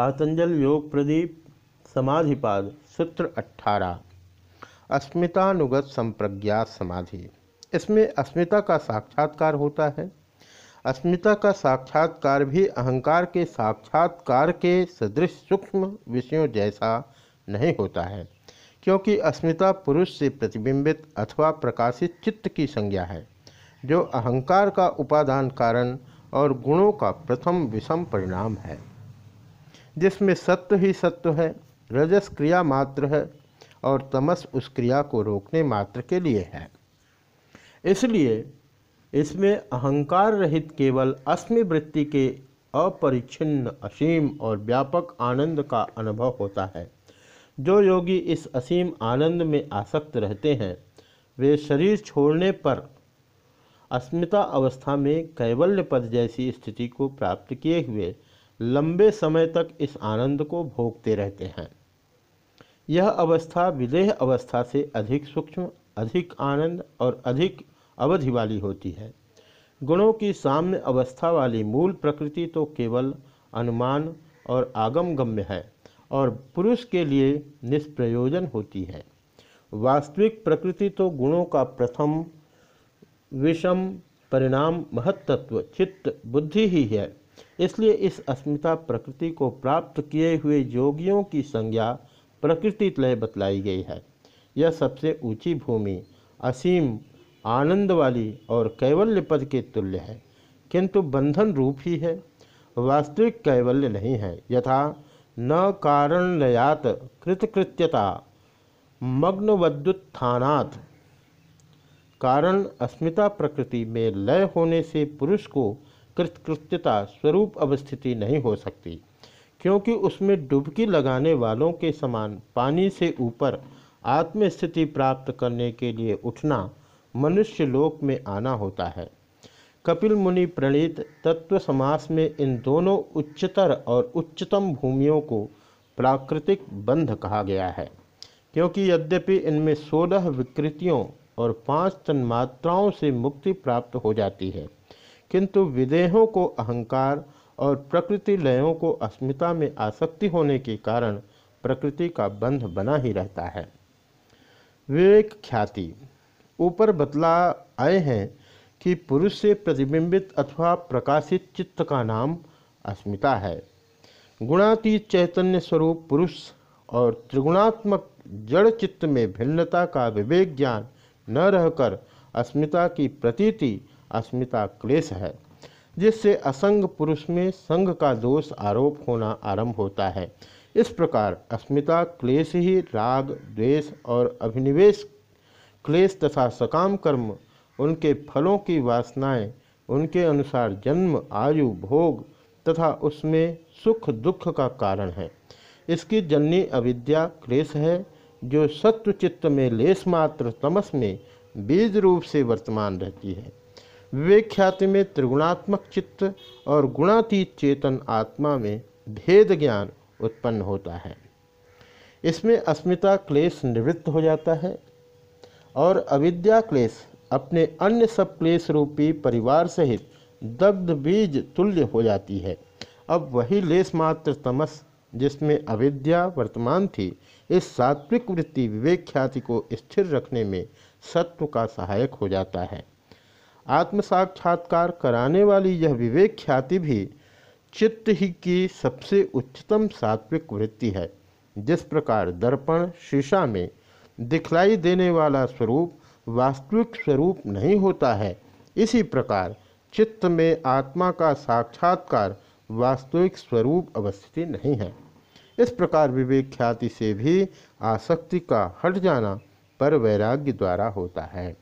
पातंजल योग प्रदीप, समाधिपाद, सूत्र अट्ठारह। अस्मितानुगत संप्रज्ञात समाधि। इसमें अस्मिता का साक्षात्कार होता है। अस्मिता का साक्षात्कार भी अहंकार के साक्षात्कार के सदृश सूक्ष्म विषयों जैसा नहीं होता है, क्योंकि अस्मिता पुरुष से प्रतिबिंबित अथवा प्रकाशित चित्त की संज्ञा है, जो अहंकार का उपादान कारण और गुणों का प्रथम विषम परिणाम है। जिसमें सत्व ही सत्व है, रजस क्रिया मात्र है और तमस उस क्रिया को रोकने मात्र के लिए है। इसलिए इसमें अहंकार रहित केवल अस्मि वृत्ति के अपरिच्छिन्न, असीम और व्यापक आनंद का अनुभव होता है। जो योगी इस असीम आनंद में आसक्त रहते हैं, वे शरीर छोड़ने पर अस्मिता अवस्था में कैवल्य पद जैसी स्थिति को प्राप्त किए हुए लंबे समय तक इस आनंद को भोगते रहते हैं। यह अवस्था विदेह अवस्था से अधिक सूक्ष्म, अधिक आनंद और अधिक अवधि वाली होती है। गुणों की साम्य अवस्था वाली मूल प्रकृति तो केवल अनुमान और आगम गम्य है और पुरुष के लिए निष्प्रयोजन होती है। वास्तविक प्रकृति तो गुणों का प्रथम, विषम, परिणाम महत्त्व चित्त, बुद्धि ही है। इसलिए इस अस्मिता प्रकृति को प्राप्त किए हुए योगियों की संज्ञा प्रकृति लय बतलाई गई है। यह सबसे ऊँची भूमि, असीम आनंद वाली और कैवल्य पद के तुल्य है, किंतु बंधन रूप ही है। वास्तविक कैवल्य नहीं है, यथा न कारणलयात कृतकृत्यता, मग्नवद्युत्थानात्। कारण अस्मिता प्रकृति में लय होने से पुरुष को कृतकृत्यता स्वरूप अवस्थिति नहीं हो सकती, क्योंकि उसमें डुबकी लगाने वालों के समान पानी से ऊपर आत्मस्थिति प्राप्त करने के लिए उठना मनुष्य लोक में आना होता है। कपिल मुनि प्रणीत तत्व समास में इन दोनों उच्चतर और उच्चतम भूमियों को प्राकृतिक बंध कहा गया है, क्योंकि यद्यपि इनमें सोलह विकृतियों और पाँच तन्मात्राओं से मुक्ति प्राप्त हो जाती है। किंतु विदेहों को अहंकार और प्रकृति लयों को अस्मिता में आसक्ति होने के कारण प्रकृति का बंध बना ही रहता है। विवेक ख्याति। ऊपर बतला आए हैं कि पुरुष से प्रतिबिंबित अथवा प्रकाशित चित्त का नाम अस्मिता है। गुणातीत चैतन्य स्वरूप पुरुष और त्रिगुणात्मक जड़ चित्त में भिन्नता का विवेक ज्ञान न रहकर अस्मिता की प्रतीति अस्मिता क्लेश है, जिससे असंग पुरुष में संग का दोष आरोप होना आरंभ होता है। इस प्रकार अस्मिता क्लेश ही राग, द्वेष और अभिनिवेश क्लेश तथा सकाम कर्म, उनके फलों की वासनाएँ, उनके अनुसार जन्म, आयु, भोग तथा उसमें सुख दुख का कारण है। इसकी जननी अविद्या क्लेश है, जो सत्व चित्त में लेस मात्र तमस में बीज रूप से वर्तमान रहती है। विवेक ख्याति में त्रिगुणात्मक चित्त और गुणातीत चेतन आत्मा में भेद ज्ञान उत्पन्न होता है। इसमें अस्मिता क्लेश निवृत्त हो जाता है और अविद्या क्लेश अपने अन्य सब क्लेश रूपी परिवार सहित दग्ध बीज तुल्य हो जाती है। अब वही लेस मात्र तमस, जिसमें अविद्या वर्तमान थी, इस सात्विक वृत्ति विवेक ख्याति को स्थिर रखने में सत्व का सहायक हो जाता है। आत्म साक्षात्कार कराने वाली यह विवेक ख्याति भी चित्त ही की सबसे उच्चतम सात्विक वृत्ति है। जिस प्रकार दर्पण शीशा में दिखलाई देने वाला स्वरूप वास्तविक स्वरूप नहीं होता है, इसी प्रकार चित्त में आत्मा का साक्षात्कार वास्तविक स्वरूप अवस्थिति नहीं है। इस प्रकार विवेक ख्याति से भी आसक्ति का हट जाना पर वैराग्य द्वारा होता है।